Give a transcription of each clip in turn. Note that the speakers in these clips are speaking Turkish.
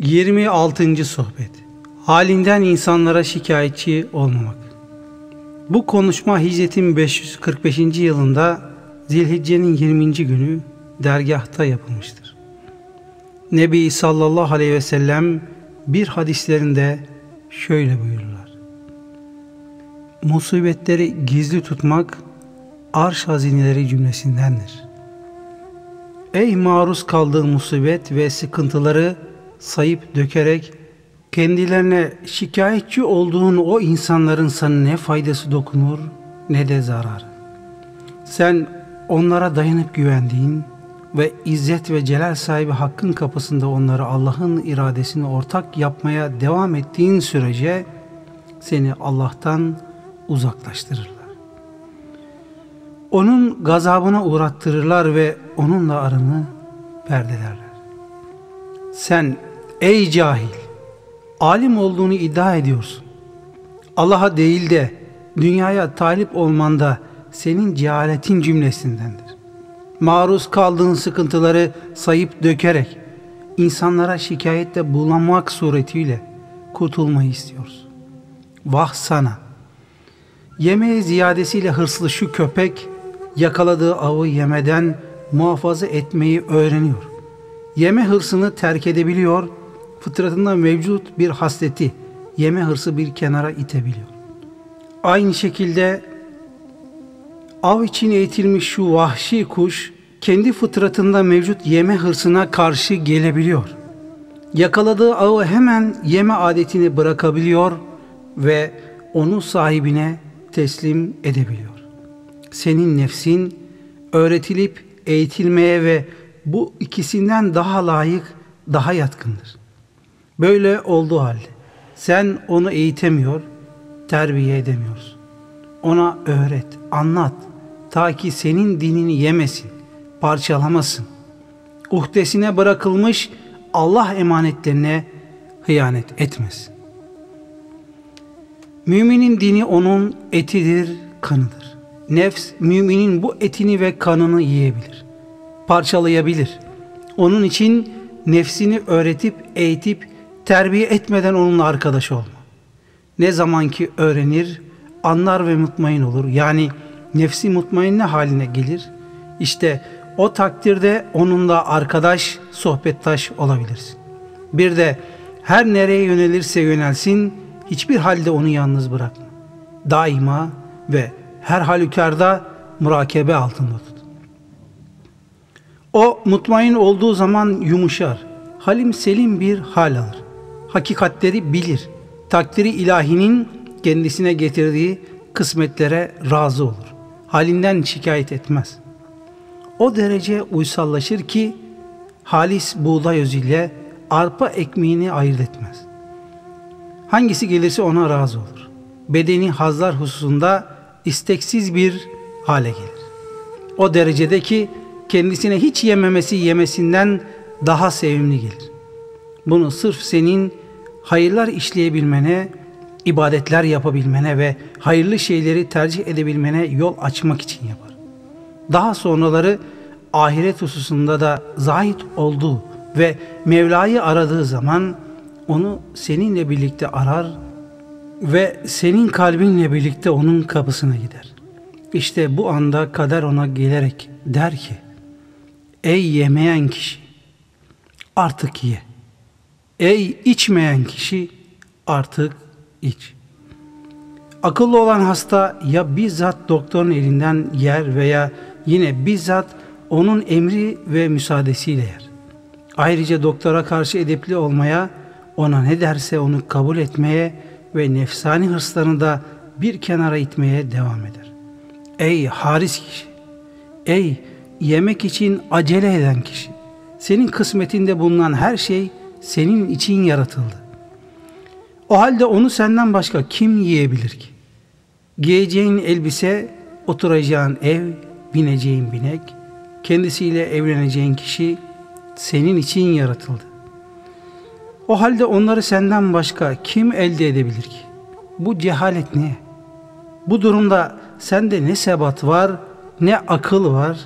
26. Sohbet Halinden insanlara şikayetçi olmamak Bu konuşma hicretin 545. yılında Zilhicce'nin 20. günü dergahta yapılmıştır. Nebi sallallahu aleyhi ve sellem bir hadislerinde şöyle buyururlar. Musibetleri gizli tutmak arş hazineleri cümlesindendir. Ey maruz kaldığın musibet ve sıkıntıları sayıp dökerek kendilerine şikayetçi olduğun o insanların sana ne faydası dokunur ne de zarar. Sen onlara dayanıp güvendiğin ve izzet ve celal sahibi hakkın kapısında onları Allah'ın iradesini ortak yapmaya devam ettiğin sürece seni Allah'tan uzaklaştırırlar. Onun gazabına uğrattırırlar ve onunla aranı perdelerler. Sen ey cahil, alim olduğunu iddia ediyorsun. Allah'a değil de dünyaya talip olmanda senin cehaletin cümlesindendir. Maruz kaldığın sıkıntıları sayıp dökerek insanlara şikayette bulunmak suretiyle kurtulmayı istiyoruz. Vah sana! Yemeğe ziyadesiyle hırslı şu köpek yakaladığı avı yemeden muhafaza etmeyi öğreniyor. Yeme hırsını terk edebiliyor, fıtratında mevcut bir hasleti, yeme hırsı bir kenara itebiliyor. Aynı şekilde av için eğitilmiş şu vahşi kuş, kendi fıtratında mevcut yeme hırsına karşı gelebiliyor. Yakaladığı avı hemen yeme adetini bırakabiliyor ve onu sahibine teslim edebiliyor. Senin nefsin öğretilip eğitilmeye ve bu ikisinden daha layık, daha yatkındır. Böyle olduğu halde sen onu eğitemiyor, terbiye edemiyorsun. Ona öğret, anlat ta ki senin dinini yemesin, parçalamasın. Uhdesine bırakılmış Allah emanetlerine hıyanet etmesin. Müminin dini onun etidir, kanıdır. Nefs müminin bu etini ve kanını yiyebilir parçalayabilir. Onun için nefsini öğretip, eğitip, terbiye etmeden onunla arkadaş olma. Ne zaman ki öğrenir, anlar ve mutmain olur. Yani nefsi mutmainne haline gelir. İşte o takdirde onunla arkadaş, sohbettaş olabilirsin. Bir de her nereye yönelirse yönelsin, hiçbir halde onu yalnız bırakma. Daima ve her halükarda murakebe altında tut. O mutmain olduğu zaman yumuşar. Halim selim bir hal alır. Hakikatleri bilir. Takdiri ilahinin kendisine getirdiği kısmetlere razı olur. Halinden şikayet etmez. O derece uysallaşır ki halis buğday özüyle arpa ekmeğini ayırt etmez. Hangisi gelirse ona razı olur. Bedeni hazlar hususunda isteksiz bir hale gelir. O derecede ki kendisine hiç yememesi yemesinden daha sevimli gelir. Bunu sırf senin hayırlar işleyebilmene, ibadetler yapabilmene ve hayırlı şeyleri tercih edebilmene yol açmak için yapar. Daha sonraları ahiret hususunda da zahit olduğu ve Mevla'yı aradığı zaman onu seninle birlikte arar ve senin kalbinle birlikte onun kapısına gider. İşte bu anda kader ona gelerek der ki Ey yemeyen kişi artık ye. Ey içmeyen kişi artık iç. Akıllı olan hasta ya bizzat doktorun elinden yer veya yine bizzat onun emri ve müsaadesiyle yer. Ayrıca doktora karşı edepli olmaya, ona ne derse onu kabul etmeye ve nefsani hırslarını da bir kenara itmeye devam eder. Ey haris kişi! Ey yemek için acele eden kişi. Senin kısmetinde bulunan her şey senin için yaratıldı. O halde onu senden başka kim yiyebilir ki? Giyeceğin elbise, oturacağın ev, bineceğin binek, kendisiyle evleneceğin kişi senin için yaratıldı. O halde onları senden başka kim elde edebilir ki? Bu cehalet ne? Bu durumda sende ne sebat var, ne akıl var,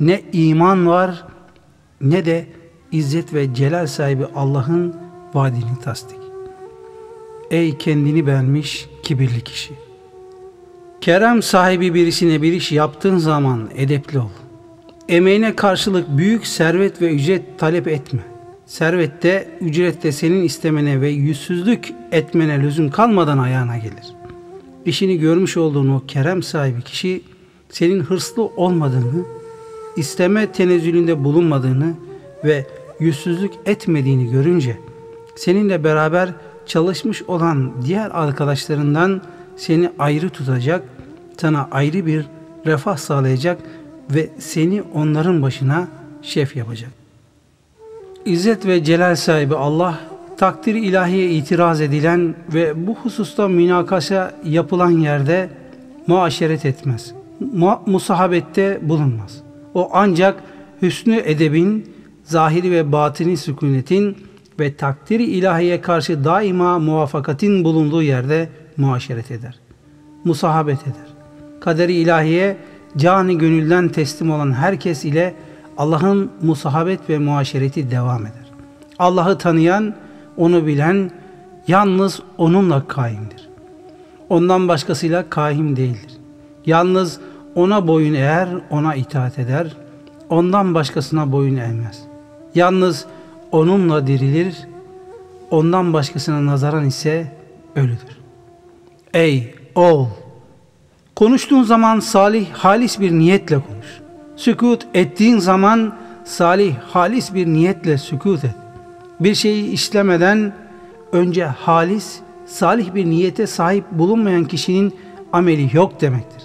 ne iman var ne de izzet ve celal sahibi Allah'ın vaadini tasdik. Ey kendini beğenmiş kibirli kişi! Kerem sahibi birisine bir iş yaptığın zaman edepli ol. Emeğine karşılık büyük servet ve ücret talep etme. Servette, ücrette senin istemene ve yüzsüzlük etmene lüzum kalmadan ayağına gelir. İşini görmüş olduğun o kerem sahibi kişi senin hırslı olmadığını, isteme tenezzülünde bulunmadığını ve yüzsüzlük etmediğini görünce seninle beraber çalışmış olan diğer arkadaşlarından seni ayrı tutacak, sana ayrı bir refah sağlayacak ve seni onların başına şef yapacak. İzzet ve celal sahibi Allah takdir ilahiye itiraz edilen ve bu hususta münakaşa yapılan yerde muaşeret etmez. Mu musahabette bulunmaz. O ancak hüsnü edebin, zahiri ve batini sükunetin ve takdiri ilahiye karşı daima muvafakatin bulunduğu yerde muaşeret eder. Musahabet eder. Kaderi ilahiye cani gönülden teslim olan herkes ile Allah'ın musahabet ve muaşereti devam eder. Allah'ı tanıyan, onu bilen yalnız onunla kaimdir. Ondan başkasıyla kaim değildir. Yalnız ona boyun eğer, ona itaat eder. Ondan başkasına boyun eğmez. Yalnız onunla dirilir. Ondan başkasına nazaran ise ölüdür. Ey oğul! Konuştuğun zaman salih, halis bir niyetle konuş. Sükut ettiğin zaman salih, halis bir niyetle sükut et. Bir şeyi işlemeden önce halis, salih bir niyete sahip bulunmayan kişinin ameli yok demektir.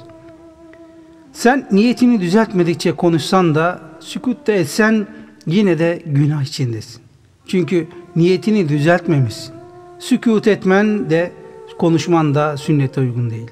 Sen niyetini düzeltmedikçe konuşsan da, sükut da etsen yine de günah içindesin. Çünkü niyetini düzeltmemişsin. Sükut etmen de konuşman da sünnete uygun değil.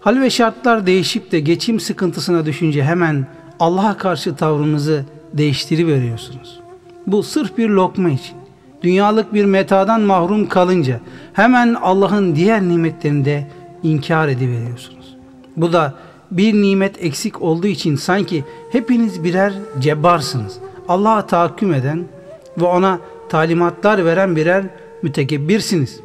Hal ve şartlar değişip de geçim sıkıntısına düşünce hemen Allah'a karşı tavrınızı değiştiriveriyorsunuz. Bu sırf bir lokma için. Dünyalık bir metadan mahrum kalınca hemen Allah'ın diğer nimetlerini de inkar ediveriyorsunuz. Bu da bir nimet eksik olduğu için sanki hepiniz birer cebbarsınız. Allah'a tahakküm eden ve ona talimatlar veren birer mütekebbirsiniz.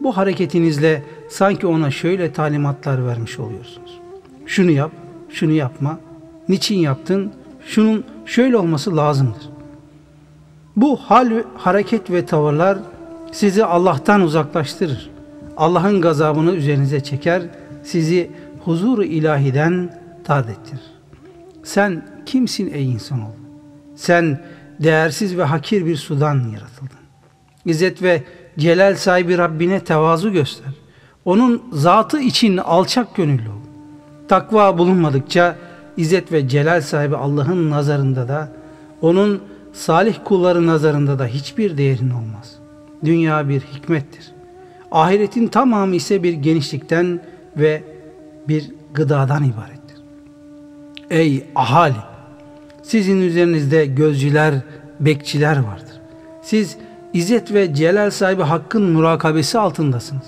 Bu hareketinizle sanki ona şöyle talimatlar vermiş oluyorsunuz. Şunu yap, şunu yapma. Niçin yaptın? Şunun şöyle olması lazımdır. Bu hal, hareket ve tavırlar sizi Allah'tan uzaklaştırır. Allah'ın gazabını üzerinize çeker, sizi huzuru ilahiden ettirir. Sen kimsin ey insanoğlu? Sen değersiz ve hakir bir sudan yaratıldın. İzzet ve celal sahibi Rabbine tevazu göster. Onun zatı için alçak gönüllü ol. Takva bulunmadıkça İzzet ve celal sahibi Allah'ın nazarında da onun salih kulları nazarında da hiçbir değerin olmaz. Dünya bir hikmettir. Ahiretin tamamı ise bir genişlikten ve bir gıdadan ibarettir. Ey ahali! Sizin üzerinizde gözcüler, bekçiler vardır. Siz İzzet ve celal sahibi hakkın murakabesi altındasınız.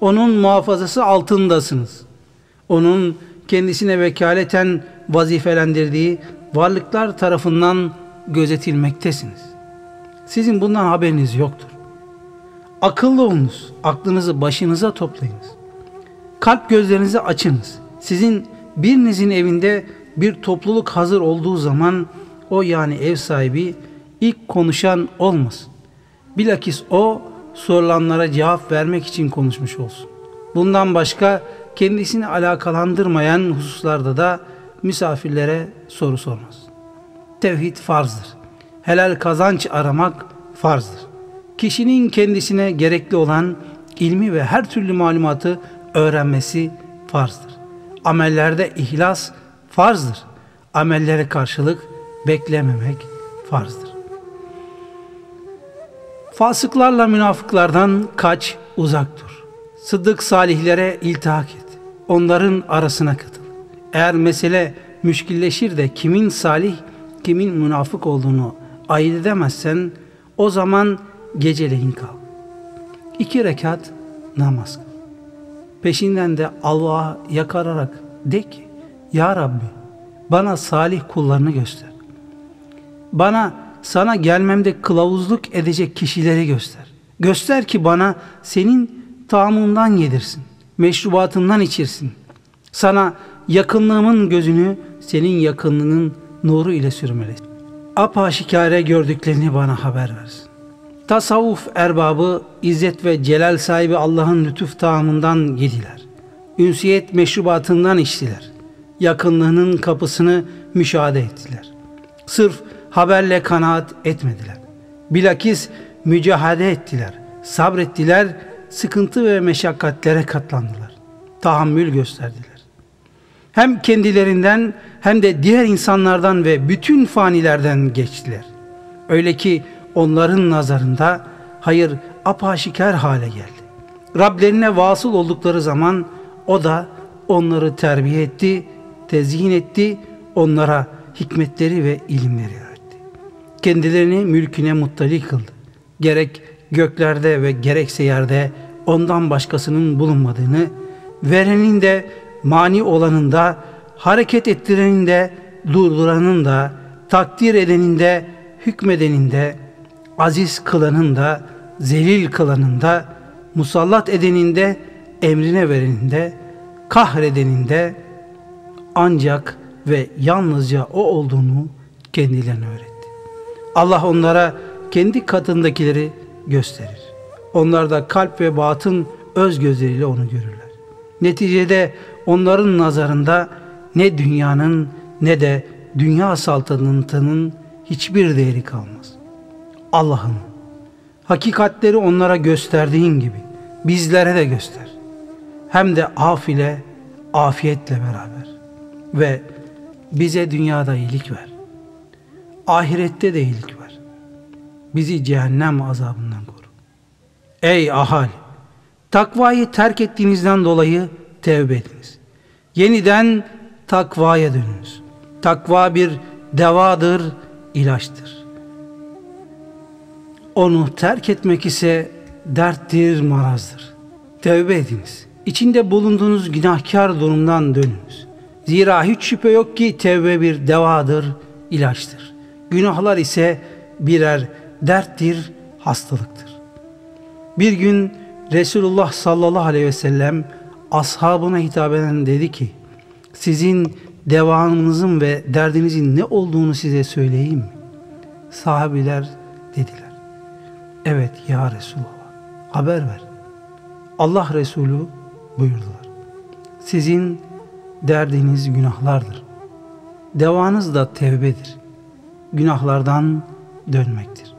Onun muhafazası altındasınız. Onun kendisine vekaleten vazifelendirdiği varlıklar tarafından gözetilmektesiniz. Sizin bundan haberiniz yoktur. Akıllı olunuz, aklınızı başınıza toplayınız. Kalp gözlerinizi açınız. Sizin birinizin evinde bir topluluk hazır olduğu zaman o yani ev sahibi ilk konuşan olmasın. Bilakis o sorulanlara cevap vermek için konuşmuş olsun. Bundan başka kendisini alakalandırmayan hususlarda da misafirlere soru sormaz. Tevhid farzdır. Helal kazanç aramak farzdır. Kişinin kendisine gerekli olan ilmi ve her türlü malumatı öğrenmesi farzdır. Amellerde ihlas farzdır. Amellere karşılık beklememek farzdır. Fasıklarla münafıklardan kaç, uzak dur. Sıddık salihlere iltihak et. Onların arasına katıl. Eğer mesele müşkilleşir de kimin salih, kimin münafık olduğunu ayırt edemezsen o zaman geceleyin kal. İki rekat namaz kıl. Peşinden de Allah'a yakararak de ki Ya Rabbi bana salih kullarını göster. Bana sana gelmemde kılavuzluk edecek kişileri göster. Göster ki bana senin taamından yedirsin, meşrubatından içirsin. Sana yakınlığımın gözünü senin yakınlığının nuru ile sürmelesin. Apaşikare gördüklerini bana haber versin. Tasavvuf erbabı, izzet ve celal sahibi Allah'ın lütuf taamından yediler. Ünsiyet meşrubatından içtiler. Yakınlığının kapısını müşahede ettiler. Sırf haberle kanaat etmediler. Bilakis mücahede ettiler, sabrettiler, sıkıntı ve meşakkatlere katlandılar. Tahammül gösterdiler. Hem kendilerinden hem de diğer insanlardan ve bütün fanilerden geçtiler. Öyle ki onların nazarında hayır apaşikar hale geldi. Rablerine vasıl oldukları zaman o da onları terbiye etti, tezyin etti, onlara hikmetleri ve ilimleri öğretti. Kendilerini mülküne muttali kıldı. Gerek göklerde ve gerekse yerde ondan başkasının bulunmadığını, verenin de mani olanın da, hareket ettirenin de, durduranın da, takdir edenin de, hükmedenin de, aziz kılanın da, zelil kılanın da, musallat edenin de, emrine verenin de, kahredenin de ancak ve yalnızca o olduğunu kendilerine öğretti. Allah onlara kendi katındakileri gösterir. Onlar da kalp ve batın öz gözleriyle onu görürler. Neticede onların nazarında ne dünyanın ne de dünya saltanatının hiçbir değeri kalmaz. Allah'ım hakikatleri onlara gösterdiğin gibi bizlere de göster. Hem de af ile afiyetle beraber ve bize dünyada iyilik ver. Ahirette de iyilik ver. Bizi cehennem azabından koru. Ey ahali! Takvayı terk ettiğinizden dolayı tevbe ediniz. Yeniden takvaya dönünüz. Takva bir devadır, ilaçtır. Onu terk etmek ise derttir, marazdır. Tevbe ediniz. İçinde bulunduğunuz günahkar durumdan dönünüz. Zira hiç şüphe yok ki tevbe bir devadır, ilaçtır. Günahlar ise birer derttir, hastalıktır. Bir gün Resulullah sallallahu aleyhi ve sellem ashabına hitaben dedi ki sizin devamınızın ve derdinizin ne olduğunu size söyleyeyim mi? Sahabiler dediler. Evet ya Resulullah haber ver. Allah Resulü buyurdular. Sizin derdiniz günahlardır. Devanız da tevbedir. Günahlardan dönmektir.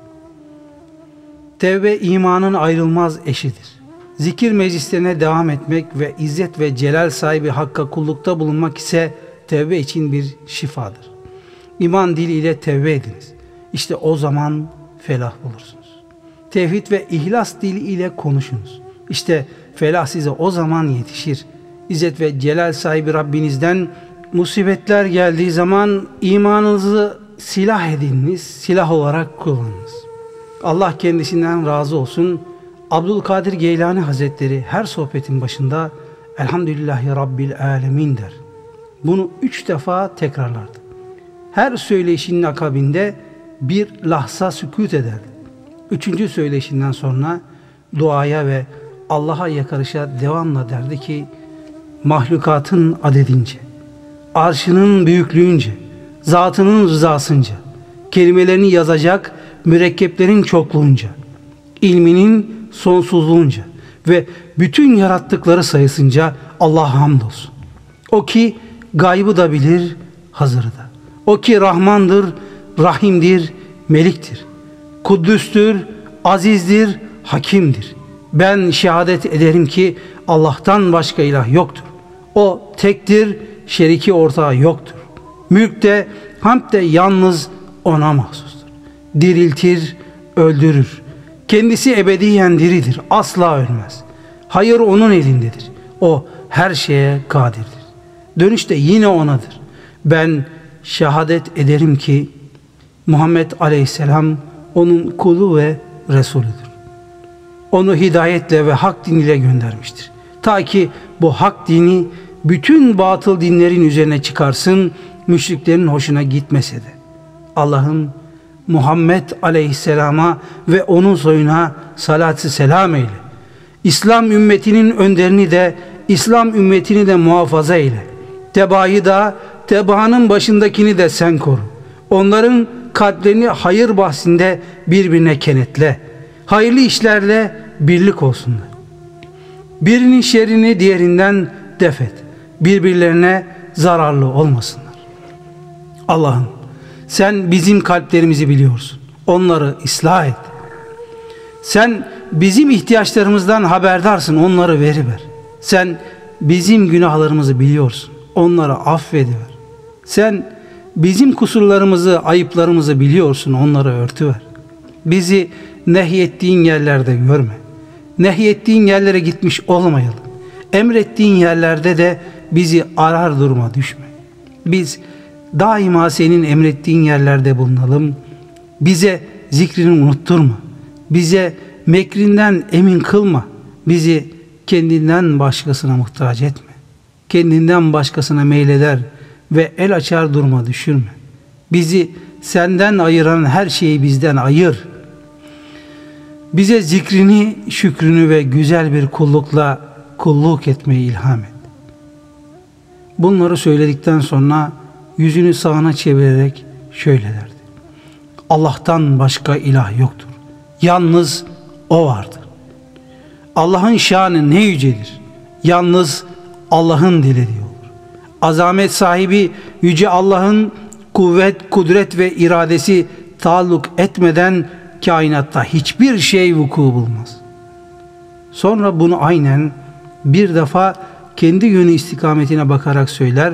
Tevbe imanın ayrılmaz eşidir. Zikir meclislerine devam etmek ve izzet ve celal sahibi Hakk'a kullukta bulunmak ise tevbe için bir şifadır. İman diliyle tevbe ediniz. İşte o zaman felah bulursunuz. Tevhid ve ihlas dili ile konuşunuz. İşte felah size o zaman yetişir. İzzet ve celal sahibi Rabbinizden musibetler geldiği zaman imanınızı silah ediniz, silah olarak kullanınız. Allah kendisinden razı olsun. Abdülkadir Geylani Hazretleri her sohbetin başında Elhamdülillahi Rabbil Alemin der. Bunu üç defa tekrarlardı. Her söyleyişinin akabinde bir lahza sükut ederdi. Üçüncü söyleyişinden sonra duaya ve Allah'a yakarışa devamla derdi ki mahlukatın adedince, arşının büyüklüğünce, zatının rızasınca, kelimelerini yazacak mürekkeplerin çokluğunca, ilminin sonsuzluğunca ve bütün yarattıkları sayısınca Allah'a hamdolsun. O ki gaybı da bilir, hazırı da. O ki Rahmandır, Rahimdir, Meliktir. Kuddüstür, azizdir, hakimdir. Ben şehadet ederim ki Allah'tan başka ilah yoktur. O tektir, şeriki ortağı yoktur. Mülk de, hamd de yalnız ona mahsustur. Diriltir, öldürür. Kendisi ebediyen diridir, asla ölmez. Hayır onun elindedir. O her şeye kadirdir. Dönüş de yine onadır. Ben şehadet ederim ki Muhammed Aleyhisselam onun kulu ve Resulüdür. Onu hidayetle ve hak diniyle göndermiştir. Ta ki bu hak dini bütün batıl dinlerin üzerine çıkarsın, müşriklerin hoşuna gitmese de. Allah'ım Muhammed aleyhisselama ve onun soyuna salatı selam eyle. İslam ümmetinin önderini de İslam ümmetini de muhafaza eyle. Tebaayı da tebaanın başındakini de sen koru. Onların kalplerini hayır bahsinde birbirine kenetle. Hayırlı işlerle birlik olsunlar. Birinin şerrini diğerinden defet. Birbirlerine zararlı olmasınlar. Allah'ım sen bizim kalplerimizi biliyorsun. Onları ıslah et. Sen bizim ihtiyaçlarımızdan haberdarsın. Onları veriver. Sen bizim günahlarımızı biliyorsun. Onları affediver. Sen bizim kusurlarımızı, ayıplarımızı biliyorsun. Onları örtüver. Bizi nehyettiğin yerlerde görme. Nehyettiğin yerlere gitmiş olmayalım. Emrettiğin yerlerde de bizi arar duruma düşme. Biz daima senin emrettiğin yerlerde bulunalım. Bize zikrini unutturma. Bize mekrinden emin kılma. Bizi kendinden başkasına muhtaç etme. Kendinden başkasına meyleder ve el açar duruma düşürme. Bizi senden ayıran her şeyi bizden ayır. Bize zikrini, şükrünü ve güzel bir kullukla kulluk etmeyi ilham et. Bunları söyledikten sonra yüzünü sağına çevirerek şöyle derdi. Allah'tan başka ilah yoktur. Yalnız O vardır. Allah'ın şanı ne yücedir. Yalnız Allah'ın dilediği olur. Azamet sahibi yüce Allah'ın kuvvet, kudret ve iradesi taalluk etmeden kainatta hiçbir şey vuku bulmaz. Sonra bunu aynen bir defa kendi yönü istikametine bakarak söyler,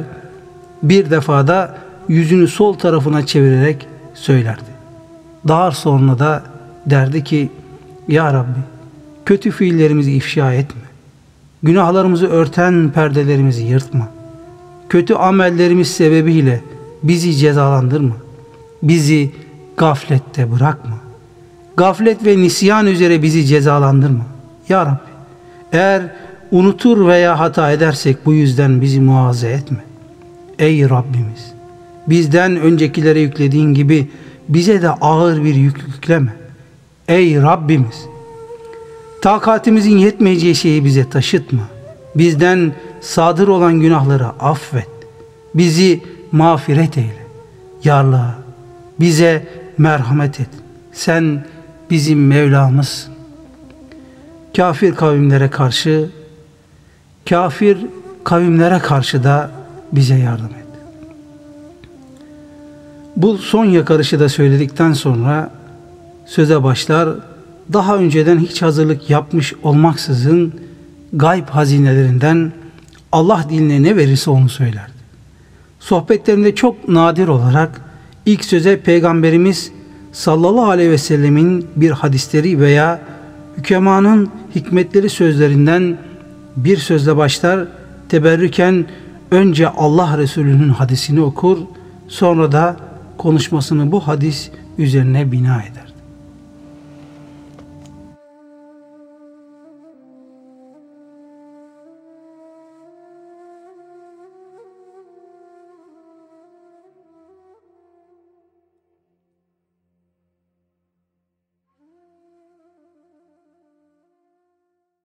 bir defa da yüzünü sol tarafına çevirerek söylerdi. Daha sonra da derdi ki, Ya Rabbi, kötü fiillerimizi ifşa etme. Günahlarımızı örten perdelerimizi yırtma. Kötü amellerimiz sebebiyle bizi cezalandırma. Bizi gaflette bırakma. Gaflet ve nisyan üzere bizi cezalandırma. Ya Rabbi, eğer unutur veya hata edersek bu yüzden bizi muazze etme. Ey Rabbimiz! Bizden öncekilere yüklediğin gibi bize de ağır bir yük yükleme. Ey Rabbimiz! Takatimizin yetmeyeceği şeyi bize taşıtma. Bizden sadır olan günahları affet. Bizi mağfiret eyle. Ya bize merhamet et. Sen bizim Mevlamızsın. Kafir kavimlere karşı kafir kavimlere karşı da bize yardım et. Bu son yakarışı da söyledikten sonra söze başlar. Daha önceden hiç hazırlık yapmış olmaksızın gayb hazinelerinden Allah diline ne verirse onu söylerdi. Sohbetlerinde çok nadir olarak ilk söze Peygamberimiz sallallahu aleyhi ve sellemin bir hadisleri veya hükemanın hikmetleri sözlerinden bir sözle başlar, teberrüken önce Allah Resulü'nün hadisini okur, sonra da konuşmasını bu hadis üzerine bina eder.